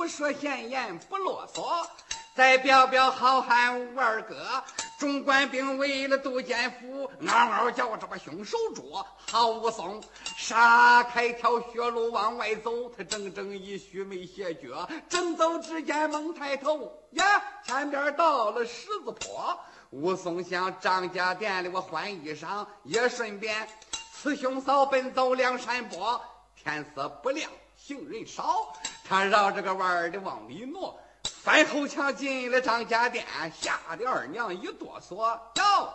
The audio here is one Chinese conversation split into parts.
不说闲言，不啰嗦。再表表好汉武二哥，众官兵为了杜建福，嗷嗷叫着把凶手捉。好武松杀开条血路往外走，他整整一须没歇脚。正走之间猛抬头，呀，前边到了十字坡。武松向张家店里我换衣裳，也顺便此兄嫂奔走梁山坡。天色不亮，行人少，他绕着个弯儿的往里挪。翻后墙进了张家店，吓得二娘一哆嗦。哟，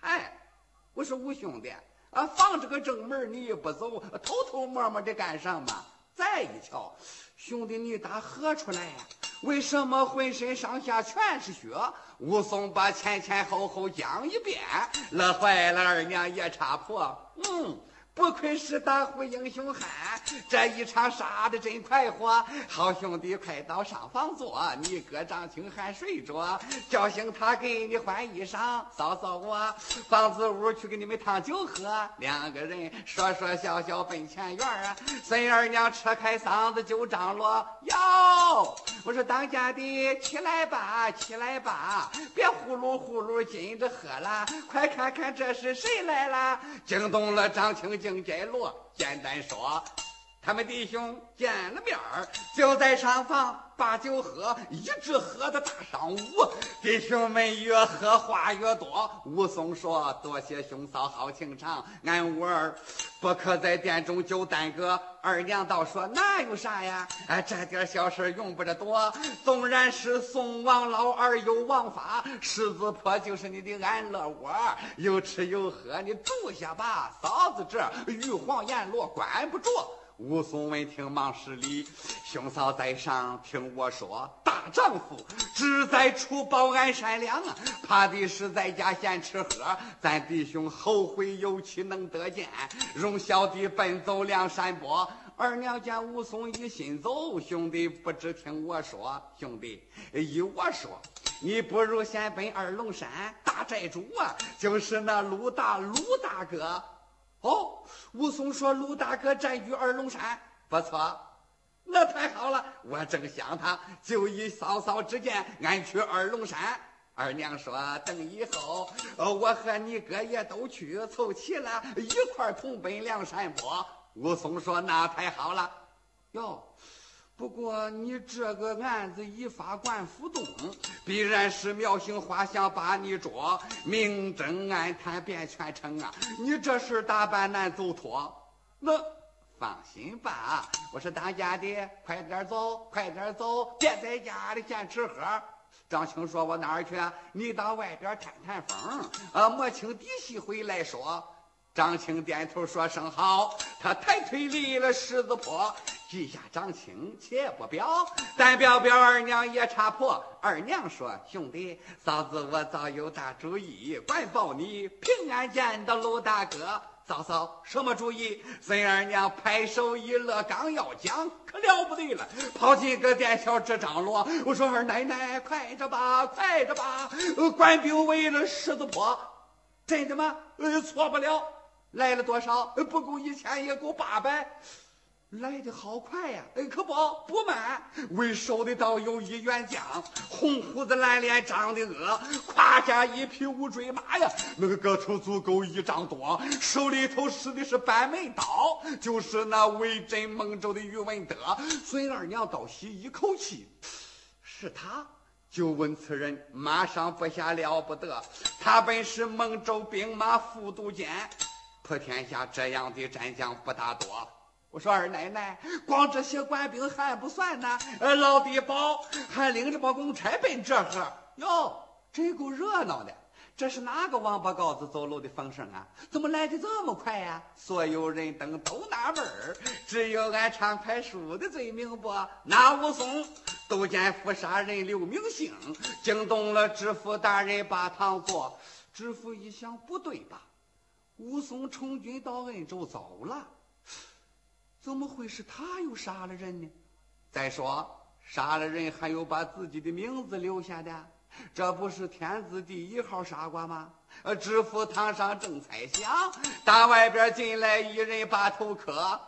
哎，我说五兄弟，啊，放着个正门你也不走，偷偷摸摸的干什么？再一瞧，兄弟你打何出来呀？为什么浑身上下全是血？武松把前前后后讲一遍，乐坏了二娘也差婆。嗯。不愧是大户英雄汉，这一场杀的真快活。好兄弟，快到上房坐。你哥张青还睡着，叫醒他给你换衣裳。嫂嫂我房子屋去给你们烫酒喝。两个人说说笑笑奔前院儿。孙二娘扯开嗓子就张罗：哟，我说当家的起来吧，起来吧，别呼噜呼噜紧着喝了。快看看这是谁来了？惊动了张青。进斋罗，简单说，他们弟兄见了面儿，就在上房把酒喝，一直喝到大上午。弟兄们越喝话越多。武松说：“多谢兄嫂好情长，俺五儿不可在店中就耽搁。”二娘道：“说那有啥呀？哎，这点小事用不着多。纵然是宋王老二有王法，狮子坡就是你的安乐窝，有吃有喝，你住下吧。嫂子这玉皇阎罗管不住。”武松闻听，忙施礼：“兄嫂在上，听我说，大丈夫志在除保安善良啊，怕的是在家闲吃喝。咱弟兄后会有期，能得见。容小弟奔走梁山泊。”二娘见武松一心走，兄弟不知听我说，兄弟依我说，你不如先奔二龙山，大寨主啊，就是那鲁大鲁大哥。哦，武松说：“鲁大哥占据二龙山，不错，那太好了。我正想他，就以嫂嫂之见，俺去二龙山。”二娘说：“等以后，我和你哥也都去，凑齐了一块同奔梁山泊。”武松说：“那太好了。哟，不过你这个案子一发官府动，必然是苗姓花想把你捉，明争暗探变全城啊！你这事大办难走脱。那放心吧，我是当家的，快点走，快点走，别在家里闲吃喝。”张青说：“我哪儿去？你到外边探探风，啊，摸清底细回来说。”张青点头说声好，他抬腿离了狮子坡。记下张青，且不表，但表表二娘也插破。二娘说：“兄弟，嫂子我早有大主意，管保你平安见到鲁大哥。”嫂嫂，什么主意？孙二娘拍手一乐，刚要讲，可了不得了，跑进个店小直张罗。我说二奶奶，快着吧，快着吧！官兵围了狮子坡，真的吗？呃，错不了。来了多少？不够一千，也够八百。来的好快呀！哎，可不不慢。为首的倒有一员将，红胡子蓝脸，长得恶，胯下一匹乌骓马呀，那个个头足够一丈多，手里头使的是半门刀，就是那威震孟州的宇文德。孙二娘倒吸一口气，是他。就问此人，马上不下了不得。他本是孟州兵马副都监。普天下这样的战将不大多。我说二奶奶，光这些官兵还不算呢。呃，老弟宝还领着包公差奔这呵。哟，真够热闹的。这是哪个王八羔子走路的风声啊？怎么来的这么快呀？所有人等都纳闷儿，只有俺长槐树的最明白。那武松都见府杀人刘明星，惊动了知府大人把堂坐。知府一想，不对吧？武松从军到恩州走了，怎么会是他又杀了人呢？再说杀了人还有把自己的名字留下的，这不是天字第一号傻瓜吗？呃，知府堂上正猜想，大外边进来一人把头磕。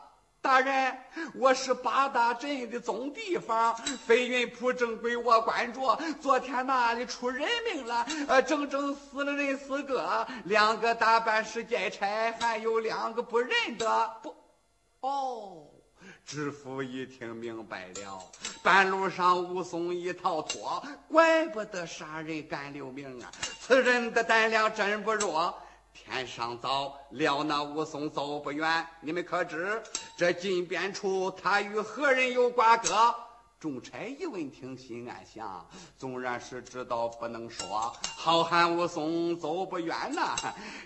大人，我是八大镇的总地方，飞云铺正归我管着。昨天那里出人命了，呃，整整死了人四个，两个大办事劫差，还有两个不认得。不，哦，知府一听明白了，半路上武松一逃脱，怪不得杀人敢留名啊！此人的胆量真不弱。天上早，料那武松走不远。你们可知这金边处他与何人有瓜葛？众差一闻听，心暗想：纵然是知道，不能说。好汉武松走不远呐，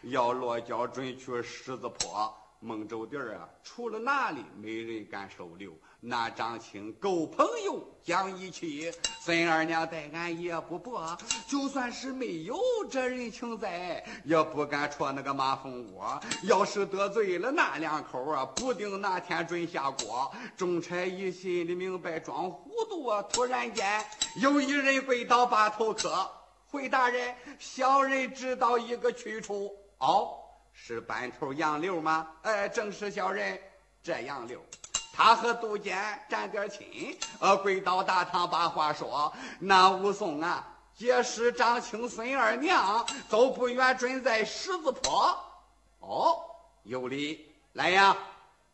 要落脚准去狮子坡。孟州地儿啊，除了那里，没人敢收留。那张青够朋友讲义气，孙二娘待俺也不薄。就算是没有这人情在，也不敢戳那个马蜂窝。要是得罪了那两口啊，不定哪天准下锅。众差一心里明白装糊涂啊！突然间，有一人跪倒把头磕：“回大人，小人知道一个去处。”哦，是班头杨柳吗？哎，正是小人，这杨柳。他和杜鹃沾点亲，呃，跪到大堂把话说。那武松啊，结识张青孙二娘，走不远准在十字坡。哦，有理，来呀，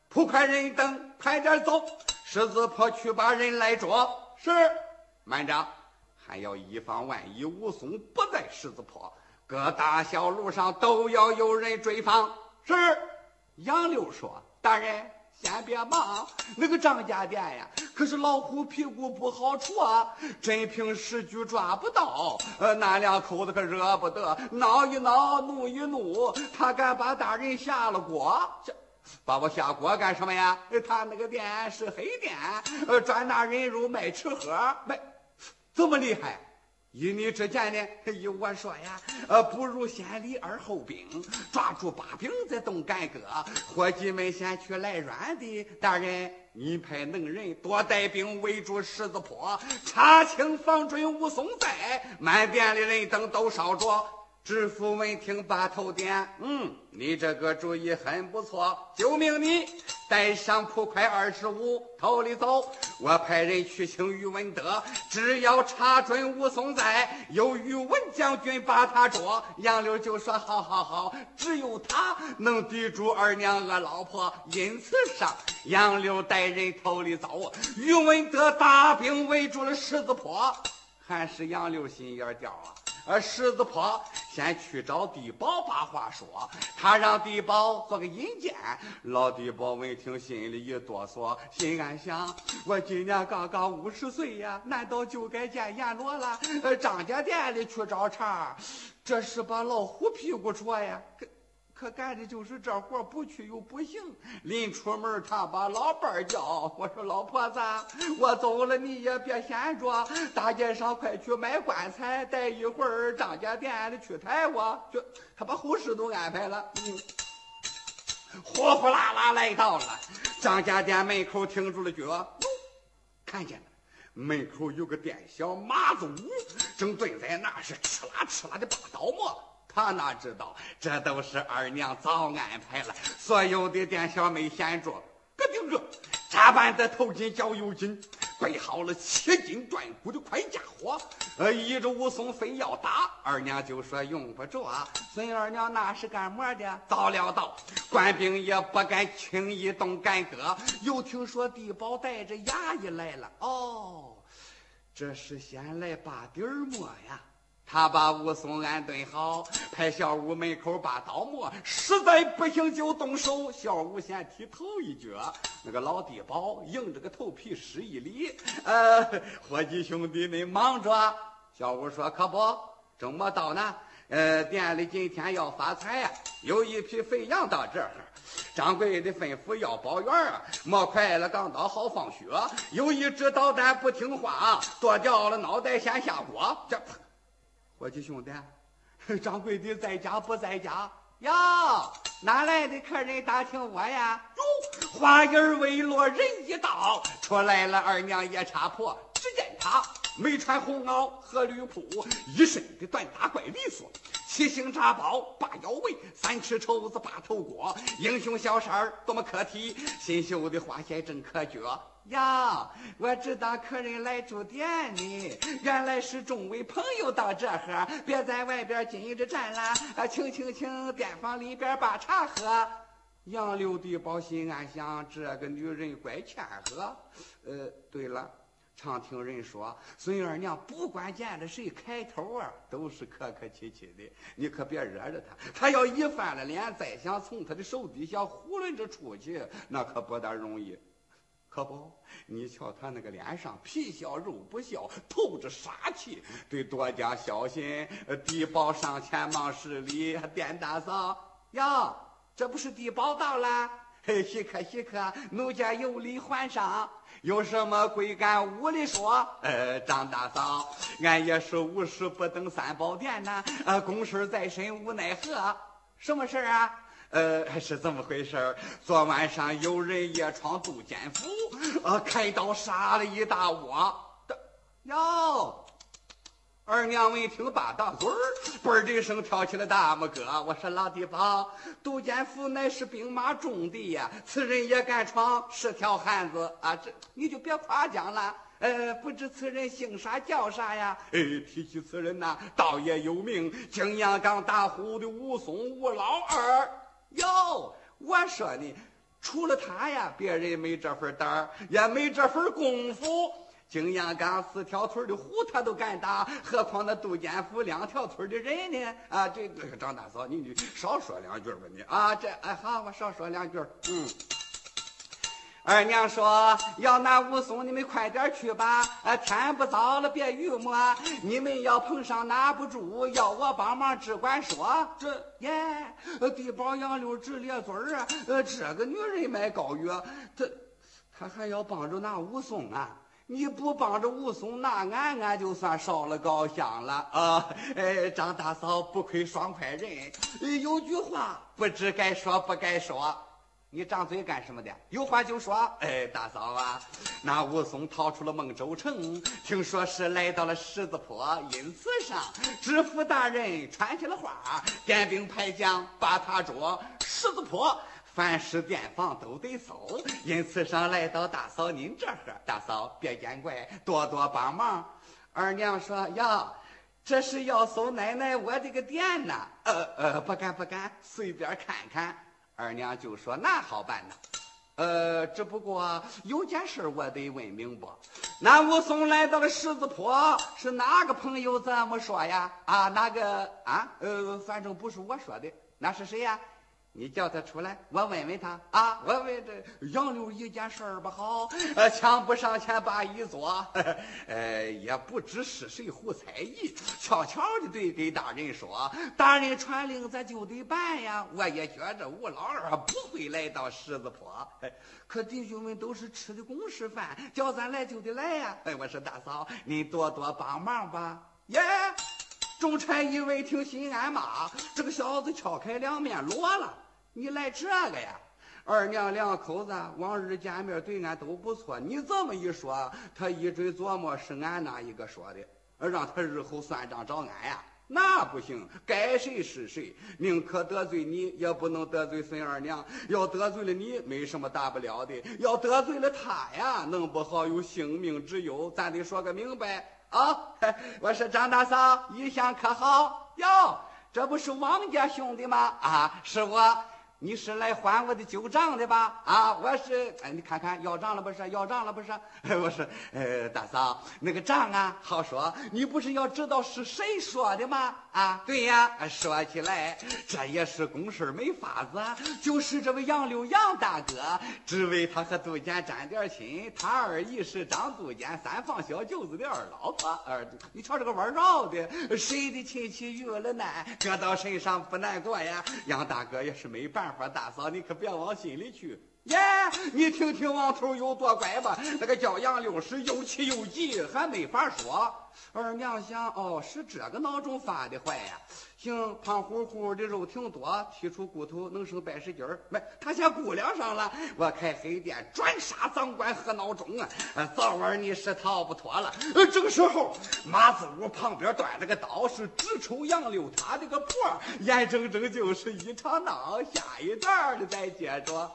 捕快人等，快点走，十字坡去把人来捉。是，慢着，还要以防万一，武松不在十字坡，各大小路上都要有人追访。是，杨柳说，大人。先别忙，那个张家店呀，可是老虎屁股不好戳！真凭实据抓不到，呃，那两口子可惹不得，闹一闹，怒一怒，他敢把大人下了锅？这把我下锅干什么呀？他那个店是黑店，呃，专拿人肉卖吃喝，卖这么厉害。依你之见呢？依我说呀，呃，不如先礼而后兵，抓住把柄再动干戈。伙计们先去来软的。大人，你派能人多带兵围住狮子坡，查清防准武松在。满店的人等都烧着。知府闻听把头点，嗯，你这个主意很不错，就命你带上捕快二十五，头里走。我派人去请于文德，只要查准武松在，由宇文将军把他捉。杨柳就说：好好好，只有他能抵住二娘我老婆。因此上，杨柳带人头里走，宇文德大兵围住了狮子坡，还是杨柳心眼刁啊。呃，狮子婆先去找地保把话说，他让地保做个引荐。老地保闻听，心里一哆嗦，心暗想：我今年刚刚五十岁呀，难道就该见阎罗了？呃，张家店里去找茬，这是把老虎屁股戳呀！可干的就是这活，不去又不行。临出门，他把老伴叫我说：“老婆子，我走了，你也别闲着，大街上快去买棺材，待一会儿张家店里去抬我。”就他把后事都安排了。呼呼啦啦来到了张家店门口，停住了脚。看见了，门口有个店小马子武，正蹲在那是哧啦哧啦的拔刀磨。他哪知道，这都是二娘早安排了。所有的店小没闲着，咯顶个扎板的头巾脚又紧，备好了七斤断骨的快家伙。呃，一着武松非要打，二娘就说用不着啊。孙二娘那是干么的？早料到，官兵也不敢轻易动干戈。又听说地保带着衙役来了，哦，这是先来把底儿磨呀。他把武松安顿好，派小五门口把刀磨，实在不行就动手。小五先踢头一脚，那个老地保硬着个头皮施一礼。呃，伙计兄弟们忙着。小五说：“可不，正没到呢。呃，店里今天要发财呀，有一批肥羊到这儿。掌柜的吩咐要包圆儿，磨快了钢刀好放血。有一只捣蛋不听话，剁掉了脑袋先下锅。这。”伙计兄弟，掌柜的在家不在家？哟，哪来的客人打听我呀？哟，话音未落，人一到，出来了二娘夜叉婆。只见她没穿红袄和绿裤，一身的短打怪利索。七星扎包八腰围，三尺绸子八头锅，英雄小衫多么可体，新绣的花鞋正可脚。呀，我知道客人来住店呢，原来是众位朋友到这哈，别在外边紧着站了，啊，请请请，店房里边把茶喝。杨六弟宝心暗想，这个女人怪谦和。呃，对了，常听人说，孙二娘不管见着谁开头啊，都是客客气气的，你可别惹着她。她要一翻了脸，再想从她的手底下囫囵着出去，那可不大容易。可不，你瞧他那个脸上皮笑肉不笑，透着杀气，得多加小心。地保上前忙施礼，店大嫂呀，这不是地保到了？嘿，稀客稀客，奴家有礼还上，有什么贵干屋里说？呃，张大嫂，俺也是无事不登三宝殿呐，呃，公事在身无奈何。什么事啊？呃，是这么回事昨晚上有人夜闯杜监府，呃，开刀杀了一大窝。哟，二娘闻听把大嘴儿，嘣的一声跳起了大拇哥。我说老地方，杜监府乃是兵马重地呀，此人也敢闯，是条汉子啊！这你就别夸奖了。呃，不知此人姓啥叫啥呀？哎，提起此人呐，倒也有名，景阳冈大虎的武松吴老二。哟，我说呢，除了他呀，别人没这份胆儿，也没这份功夫。景阳冈四条腿的虎他都敢打，何况那杜建福两条腿的人呢？啊，这个张大嫂，你你少说两句吧，你啊，这哎好，我少说两句，嗯。二娘说：“要拿武松，你们快点去吧。啊，天不早了，别预磨。你们要碰上拿不住，要我帮忙，只管说。这耶，地保杨柳直咧嘴儿啊！呃，这个女人卖膏药，她她还要帮着拿武松啊！你不帮着武松拿俺，俺就算烧了高香了啊！哎，张大嫂不愧双快人，有句话不知该说不该说。”你张嘴干什么的？有话就说。哎，大嫂啊，那武松逃出了孟州城，听说是来到了狮子坡，因此上知府大人传下了话，点兵派将把他捉。狮子坡凡是店房都得搜，因此上来到大嫂您这儿。大嫂别见怪，多多帮忙。二娘说：“呀，这是要搜奶奶我的个店呐。”呃呃，不敢不敢，随便看看。二娘就说：“那好办呐，呃，只不过有件事我得问明白。那武松来到了狮子坡，是哪个朋友这么说呀？啊，哪个啊？呃，反正不是我说的，那是谁呀？”你叫他出来，我问问他啊！我问这杨柳一件事儿不好，呃，强不上前把一坐，呃，也不知是谁胡猜疑，悄悄的对给大人说：“大人传令，咱就得办呀。”我也觉着吴老二不会来到狮子坡，可弟兄们都是吃的公事饭，叫咱来就得来呀。哎，我说大嫂，你多多帮忙吧。耶！众差一为听，心安骂：这个小子敲开两面锣了。你来这个呀，二娘两口子往日见面对俺都不错，你这么一说，他一准琢磨是俺那一个说的，让他日后算账找俺呀，那不行，该谁是谁，宁可得罪你，也不能得罪孙二娘。要得罪了你，没什么大不了的；要得罪了他呀，弄不好有性命之忧。咱得说个明白啊！我说张大嫂，一向可好？哟，这不是王家兄弟吗？啊，是我。你是来还我的旧账的吧？啊，我是，哎，你看看要账了不是？要账了不是？我说，呃，大嫂，那个账啊，好说。你不是要知道是谁说的吗？啊，对呀。说起来，这也是公事没法子，就是这位杨柳杨大哥，只为他和杜鹃沾点亲。他二姨是张杜鹃三房小舅子的二老婆。二，你瞧这个弯绕的，谁的亲戚遇了难，搁到身上不难过呀？杨大哥也是没办法大嫂，你可别往心里去。耶，你听听王头有多乖吧？那个叫杨六是又气又急，还没法说。二娘想，哦，是这个脑中发的坏呀。行，胖乎乎的肉挺多，剔出骨头能生百十斤儿。没，他先估量上了。我开黑店专杀赃官和孬种啊！早晚你是逃不脱了。呃，这个时候，马子屋旁边端着个刀，是直抽杨六他这个脖，眼睁睁就是一场闹。下一段的再接着。